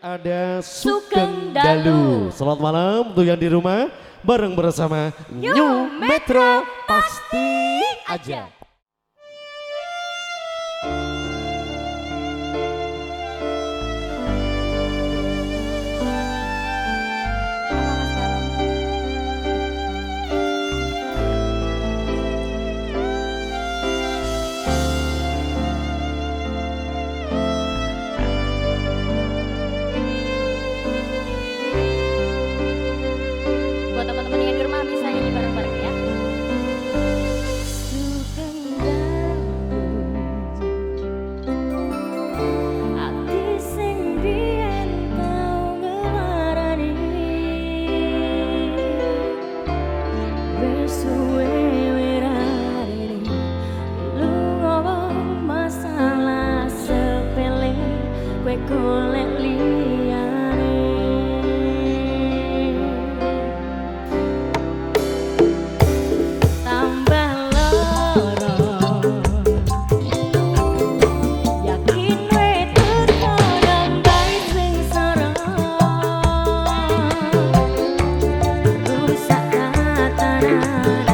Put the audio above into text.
ada Sugeng Dalu. Selamat malam untuk yang di rumah bareng bersama New Metro pasti aja. There's a way. night